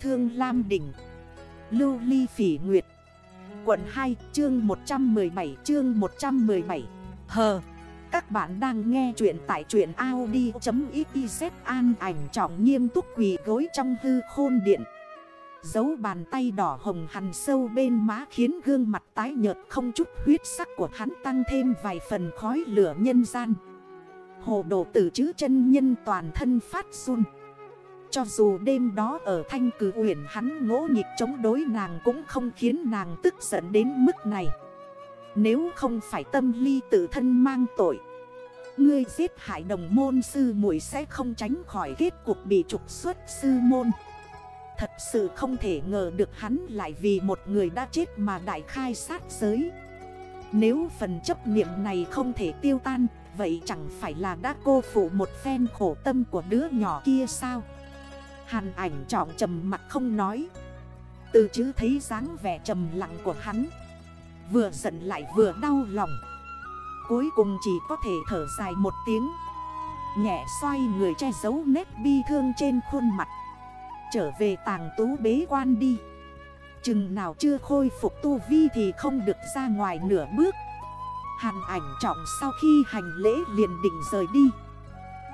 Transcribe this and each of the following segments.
Thương Lam Đỉnh, Lưu Ly Phỉ Nguyệt, Quận 2 chương 117 chương 117 Hờ, Các bạn đang nghe chuyện tại truyện Audi.xyz an ảnh trọng nghiêm túc quỳ gối trong hư khôn điện. Dấu bàn tay đỏ hồng hằn sâu bên má khiến gương mặt tái nhợt không chút huyết sắc của hắn tăng thêm vài phần khói lửa nhân gian. Hồ đồ tử chữ chân nhân toàn thân phát run. Cho dù đêm đó ở thanh cử uyển, hắn ngỗ nhịp chống đối nàng cũng không khiến nàng tức giận đến mức này. Nếu không phải tâm ly tự thân mang tội, Ngươi giết hại đồng môn sư muội sẽ không tránh khỏi kết cuộc bị trục xuất sư môn. Thật sự không thể ngờ được hắn lại vì một người đã chết mà đại khai sát giới. Nếu phần chấp niệm này không thể tiêu tan, Vậy chẳng phải là đã cô phụ một phen khổ tâm của đứa nhỏ kia sao? Hàn ảnh trọng trầm mặt không nói. Từ chứ thấy dáng vẻ trầm lặng của hắn. Vừa giận lại vừa đau lòng. Cuối cùng chỉ có thể thở dài một tiếng. Nhẹ xoay người che giấu nét bi thương trên khuôn mặt. Trở về tàng tú bế quan đi. Chừng nào chưa khôi phục tu vi thì không được ra ngoài nửa bước. Hàn ảnh trọng sau khi hành lễ liền định rời đi.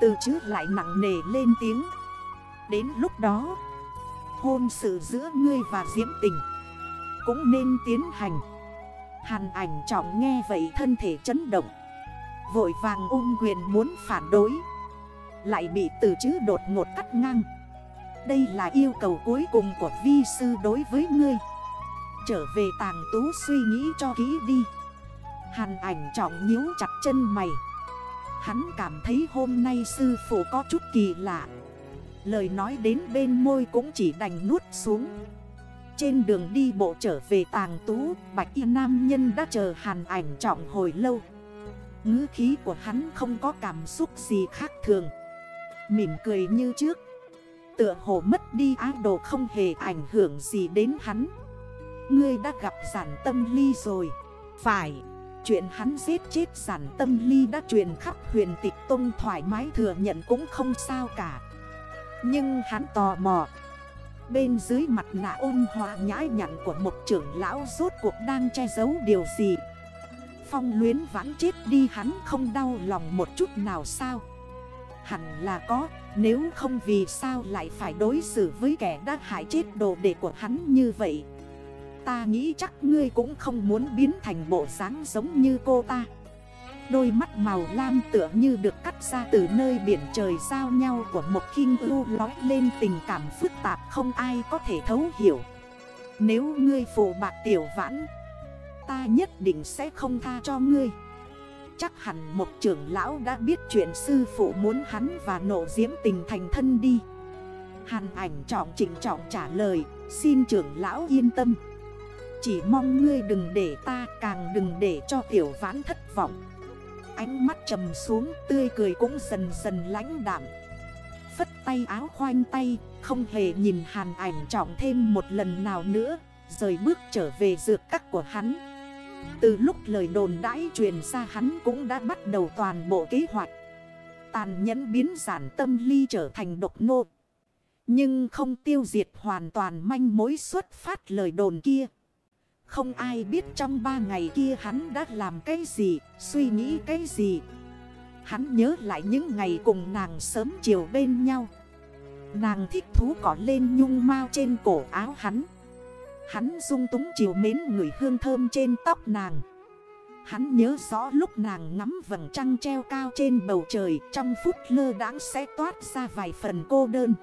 Từ chứ lại nặng nề lên tiếng. Đến lúc đó, Hôn sự giữa ngươi và Diễm Tình Cũng nên tiến hành. Hàn ảnh trọng nghe vậy thân thể chấn động, Vội vàng ung quyền muốn phản đối, Lại bị từ chữ đột ngột cắt ngang. Đây là yêu cầu cuối cùng của vi sư đối với ngươi. Trở về tàng tú suy nghĩ cho kỹ đi. Hàn ảnh trọng nhíu chặt chân mày. Hắn cảm thấy hôm nay sư phụ có chút kỳ lạ. Lời nói đến bên môi cũng chỉ đành nuốt xuống. Trên đường đi bộ trở về tàng tú, Bạch y nam nhân đã chờ hàn ảnh trọng hồi lâu. Ngữ khí của hắn không có cảm xúc gì khác thường. Mỉm cười như trước. Tựa hồ mất đi ác đồ không hề ảnh hưởng gì đến hắn. Ngươi đã gặp giản tâm ly rồi. Phải, Chuyện hắn giết chết giản tâm ly đã truyền khắp huyền tịch tông thoải mái thừa nhận cũng không sao cả. Nhưng hắn tò mò. Bên dưới mặt nạ ôn hòa nhãi nhặn của một trưởng lão rốt cuộc đang che giấu điều gì? Phong luyến vãn chết đi hắn không đau lòng một chút nào sao? Hẳn là có, Nếu không vì sao lại phải đối xử với kẻ đã hại chết đồ đệ của hắn như vậy? Ta nghĩ chắc ngươi cũng không muốn biến thành bộ dáng giống như cô ta. Đôi mắt màu lam tựa như được cắt ra từ nơi biển trời giao nhau của một kinh ưu lói lên tình cảm phức tạp không ai có thể thấu hiểu. Nếu ngươi phụ bạc tiểu vãn, Ta nhất định sẽ không tha cho ngươi. Chắc hẳn một trưởng lão đã biết chuyện sư phụ muốn hắn và nộ diễm tình thành thân đi. Hàn ảnh trọng chỉnh trọng trả lời, Xin trưởng lão yên tâm. Chỉ mong ngươi đừng để ta, càng đừng để cho tiểu vãn thất vọng. Ánh mắt trầm xuống, tươi cười cũng dần dần lãnh đảm Phất tay áo khoanh tay, Không hề nhìn hàn ảnh trọng thêm một lần nào nữa, Rời bước trở về dược cắt của hắn. Từ lúc lời đồn đãi truyền ra hắn cũng đã bắt đầu toàn bộ kế hoạch. Tàn nhẫn biến giản tâm ly trở thành độc nô. Nhưng không tiêu diệt hoàn toàn manh mối xuất phát lời đồn kia không ai biết trong ba ngày kia hắn đã làm cái gì, suy nghĩ cái gì. Hắn nhớ lại những ngày cùng nàng sớm chiều bên nhau. Nàng thích thú cỏ lên nhung mau trên cổ áo hắn. Hắn dung túng chiều mến người hương thơm trên tóc nàng. Hắn nhớ rõ lúc nàng ngắm vầng trăng treo cao trên bầu trời Trong phút lơ đãng sẽ toát ra vài phần cô đơn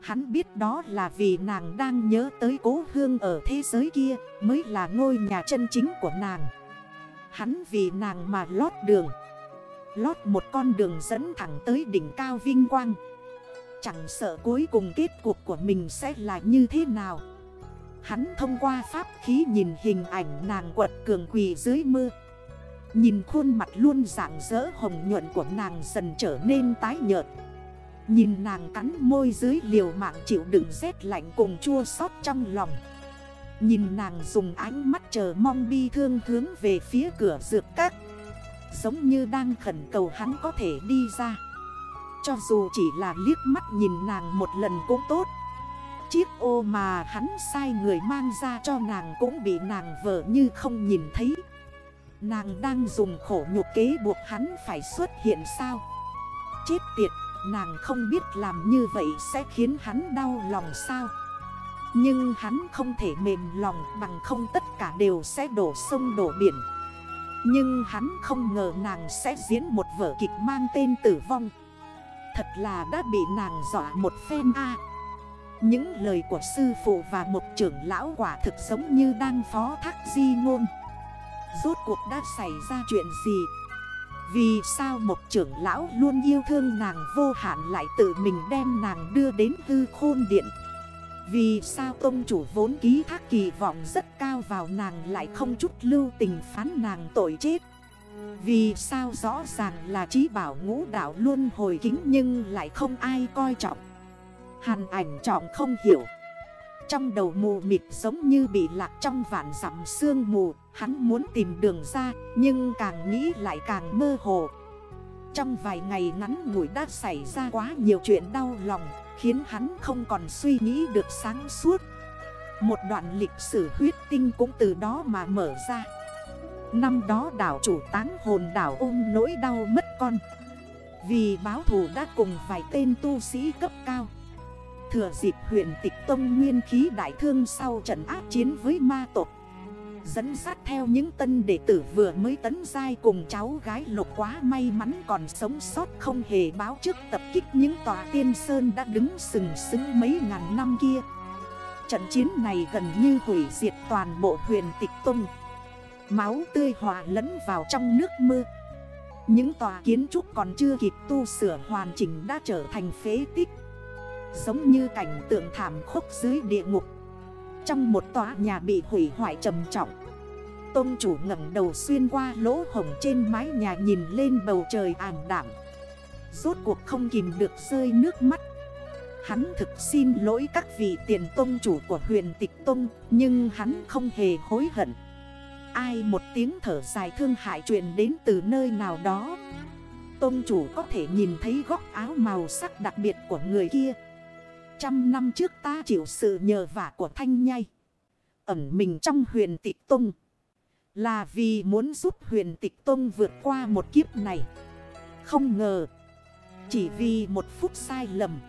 Hắn biết đó là vì nàng đang nhớ tới cố hương ở thế giới kia, Mới là ngôi nhà chân chính của nàng. Hắn vì nàng mà lót đường. Lót một con đường dẫn thẳng tới đỉnh cao vinh quang. Chẳng sợ cuối cùng kết cuộc của mình sẽ là như thế nào. Hắn thông qua pháp khí nhìn hình ảnh nàng quật cường quỳ dưới mưa. Nhìn khuôn mặt luôn dạng dỡ hồng nhuận của nàng dần trở nên tái nhợt. Nhìn nàng cắn môi dưới liều mạng chịu đựng rét lạnh cùng chua xót trong lòng. Nhìn nàng dùng ánh mắt chờ mong bi thương hướng về phía cửa dược các. Giống như đang khẩn cầu hắn có thể đi ra. Cho dù chỉ là liếc mắt nhìn nàng một lần cũng tốt. Chiếc ô mà hắn sai người mang ra cho nàng cũng bị nàng vợ như không nhìn thấy. Nàng đang dùng khổ nhục kế buộc hắn phải xuất hiện sao? Chết tiệt, nàng không biết làm như vậy sẽ khiến hắn đau lòng sao? Nhưng hắn không thể mềm lòng bằng không tất cả đều sẽ đổ sông đổ biển. Nhưng hắn không ngờ nàng sẽ diễn một vở kịch mang tên tử vong. Thật là đã bị nàng dọa một phen a. Những lời của sư phụ và một trưởng lão quả thực giống như đang phó thác di ngôn. Rốt cuộc đã xảy ra chuyện gì? Vì sao một trưởng lão luôn yêu thương nàng vô hạn lại tự mình đem nàng đưa đến hư khôn điện? Vì sao công chủ vốn ký thác kỳ vọng rất cao vào nàng lại không chút lưu tình phán nàng tội chết? Vì sao rõ ràng là trí bảo ngũ đảo luôn hồi kính nhưng lại không ai coi trọng? Hàn ảnh trọng không hiểu. Trong đầu mù mịt giống như bị lạc trong vạn dặm sương mù Hắn muốn tìm đường ra, nhưng càng nghĩ lại càng mơ hồ. Trong vài ngày ngắn ngủi đã xảy ra quá nhiều chuyện đau lòng, Khiến hắn không còn suy nghĩ được sáng suốt. Một đoạn lịch sử huyết tinh cũng từ đó mà mở ra. Năm đó đảo chủ táng hồn đảo ôm nỗi đau mất con. Vì báo thù đã cùng vài tên tu sĩ cấp cao. Thừa dịp huyện tịch tông nguyên khí đại thương sau trận áp chiến với ma tộc Dẫn sát theo những tân đệ tử vừa mới tấn dai cùng cháu gái lục quá may mắn còn sống sót không hề báo trước tập kích những tòa tiên sơn đã đứng sừng sững mấy ngàn năm kia. Trận chiến này gần như hủy diệt toàn bộ huyền tịch tung. Máu tươi hòa lẫn vào trong nước mưa. Những tòa kiến trúc còn chưa kịp tu sửa hoàn chỉnh đã trở thành phế tích. Giống như cảnh tượng thảm khốc dưới địa ngục trong một tòa nhà bị hủy hoại trầm trọng. Tôn chủ ngẩng đầu xuyên qua lỗ hồng trên mái nhà nhìn lên bầu trời ảm đảm Rốt cuộc không kìm được rơi nước mắt. Hắn thực xin lỗi các vị tiền tôn chủ của huyền tịch tôn, Nhưng hắn không hề hối hận. Ai một tiếng thở dài thương hại chuyện đến từ nơi nào đó. Tôn chủ có thể nhìn thấy góc áo màu sắc đặc biệt của người kia. Trăm năm trước ta chịu sự nhờ vả của Thanh Nhai. Ẩm mình trong huyền tịch tung. Là vì muốn giúp huyền tịch tung vượt qua một kiếp này. Không ngờ. Chỉ vì một phút sai lầm.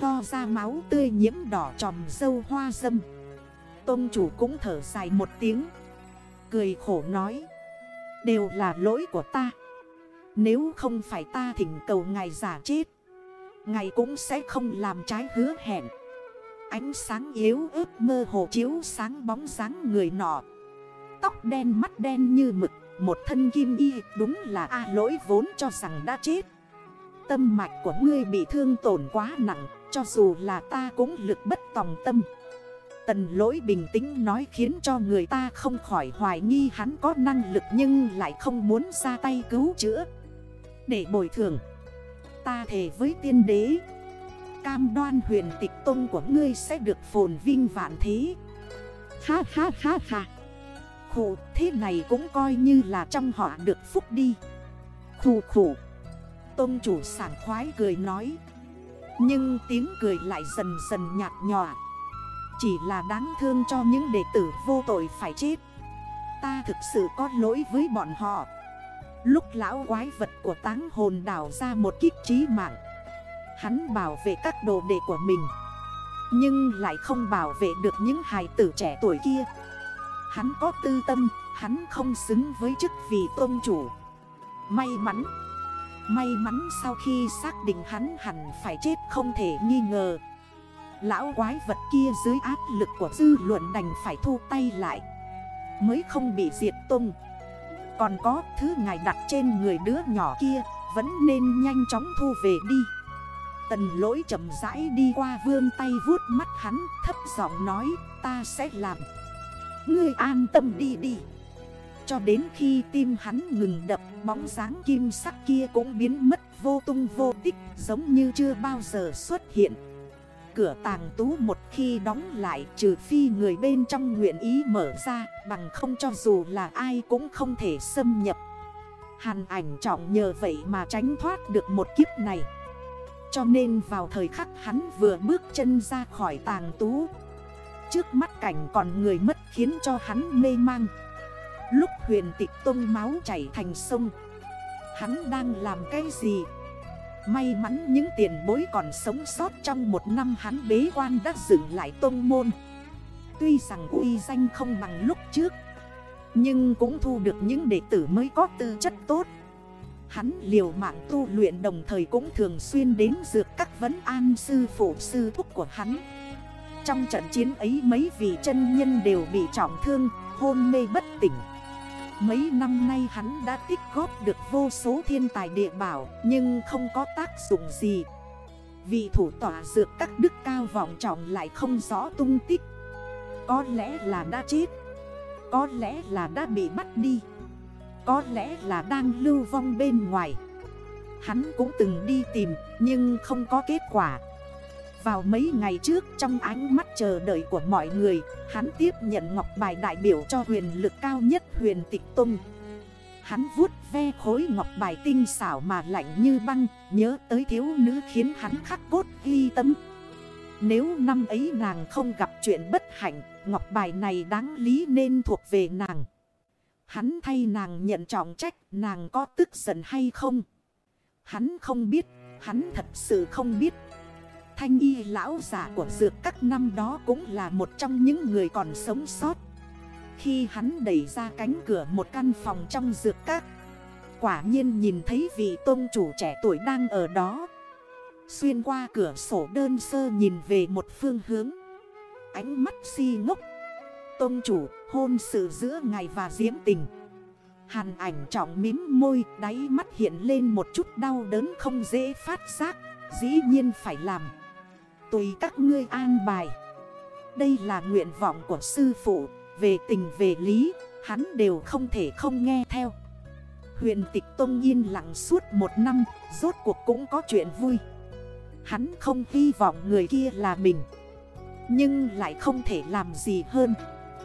To ra máu tươi nhiễm đỏ tròm dâu hoa dâm. Tông chủ cũng thở dài một tiếng. Cười khổ nói. Đều là lỗi của ta. Nếu không phải ta thỉnh cầu ngài giả chết Ngày cũng sẽ không làm trái hứa hẹn. Ánh sáng yếu ớt mơ hồ chiếu sáng bóng dáng người nọ. Tóc đen mắt đen như mực, Một thân kim y, đúng là A lỗi vốn cho rằng đã chết. Tâm mạch của ngươi bị thương tổn quá nặng, Cho dù là ta cũng lực bất tòng tâm. Tần lỗi bình tĩnh nói khiến cho người ta không khỏi hoài nghi hắn có năng lực Nhưng lại không muốn ra tay cứu chữa. Để bồi thường ta thề với tiên đế. Cam đoan huyền tịch tông của ngươi sẽ được phồn vinh vạn thế. Ha ha ha ha. Khủ, thế này cũng coi như là trong họ được phúc đi. Khủ khủ. Tôn chủ sảng khoái cười nói. Nhưng tiếng cười lại dần dần nhạt nhòa. Chỉ là đáng thương cho những đệ tử vô tội phải chết. Ta thực sự có lỗi với bọn họ. Lúc lão quái vật của táng hồn đảo ra một kích trí mạng. Hắn bảo vệ các đồ đệ của mình. Nhưng lại không bảo vệ được những hài tử trẻ tuổi kia. Hắn có tư tâm, Hắn không xứng với chức vị tôn chủ. May mắn May mắn sau khi xác định hắn hẳn phải chết không thể nghi ngờ. Lão quái vật kia dưới áp lực của dư luận đành phải thu tay lại. Mới không bị diệt tung còn có thứ ngài đặt trên người đứa nhỏ kia, Vẫn nên nhanh chóng thu về đi. Tần lỗi chậm rãi đi qua vươn tay vuốt mắt hắn, Thấp giọng nói, ta sẽ làm. Ngươi an tâm đi đi. Cho đến khi tim hắn ngừng đập, Bóng dáng kim sắc kia cũng biến mất vô tung vô tích, Giống như chưa bao giờ xuất hiện cửa tàng tú một khi đóng lại, trừ phi người bên trong nguyện ý mở ra, Bằng không cho dù là ai cũng không thể xâm nhập. Hàn ảnh trọng nhờ vậy mà tránh thoát được một kiếp này. Cho nên vào thời khắc hắn vừa bước chân ra khỏi tàng tú, Trước mắt cảnh còn người mất khiến cho hắn mê mang. Lúc huyền tịch tông máu chảy thành sông, Hắn đang làm cái gì? May mắn những tiền bối còn sống sót trong một năm hắn bế quan đã dựng lại tôn môn. Tuy rằng uy danh không bằng lúc trước Nhưng cũng thu được những đệ tử mới có tư chất tốt. Hắn liều mạng tu luyện đồng thời cũng thường xuyên đến dược các vấn an sư phụ sư thúc của hắn. Trong trận chiến ấy mấy vị chân nhân đều bị trọng thương, hôn mê bất tỉnh. Mấy năm nay hắn đã tích góp được vô số thiên tài địa bảo, Nhưng không có tác dụng gì. Vị thủ tỏa dược các đức cao vọng trọng lại không rõ tung tích. Có lẽ là đã chết. Có lẽ là đã bị bắt đi. Có lẽ là đang lưu vong bên ngoài. Hắn cũng từng đi tìm, nhưng không có kết quả vào mấy ngày trước, trong ánh mắt chờ đợi của mọi người, Hắn tiếp nhận ngọc bài đại biểu cho huyền lực cao nhất huyền tịch tung Hắn vuốt ve khối ngọc bài tinh xảo mà lạnh như băng, Nhớ tới thiếu nữ khiến hắn khắc cốt ghi tâm Nếu năm ấy nàng không gặp chuyện bất hạnh, Ngọc bài này đáng lý nên thuộc về nàng. Hắn thay nàng nhận trọng trách, Nàng có tức giận hay không? Hắn không biết, Hắn thật sự không biết. Thanh y lão giả của dược các năm đó cũng là một trong những người còn sống sót. Khi hắn đẩy ra cánh cửa một căn phòng trong dược các, Quả nhiên nhìn thấy vị tôn chủ trẻ tuổi đang ở đó. Xuyên qua cửa sổ đơn sơ nhìn về một phương hướng. Ánh mắt si ngốc. Tôn chủ, hôn sự giữa ngài và diễm tình. Hàn ảnh trọng mím môi, Đáy mắt hiện lên một chút đau đớn không dễ phát giác, Dĩ nhiên phải làm. Tùy các ngươi an bài. Đây là nguyện vọng của sư phụ. Về tình về lý, Hắn đều không thể không nghe theo. Huyền tịch tôn yên lặng suốt một năm, Rốt cuộc cũng có chuyện vui. Hắn không hy vọng người kia là mình, Nhưng lại không thể làm gì hơn.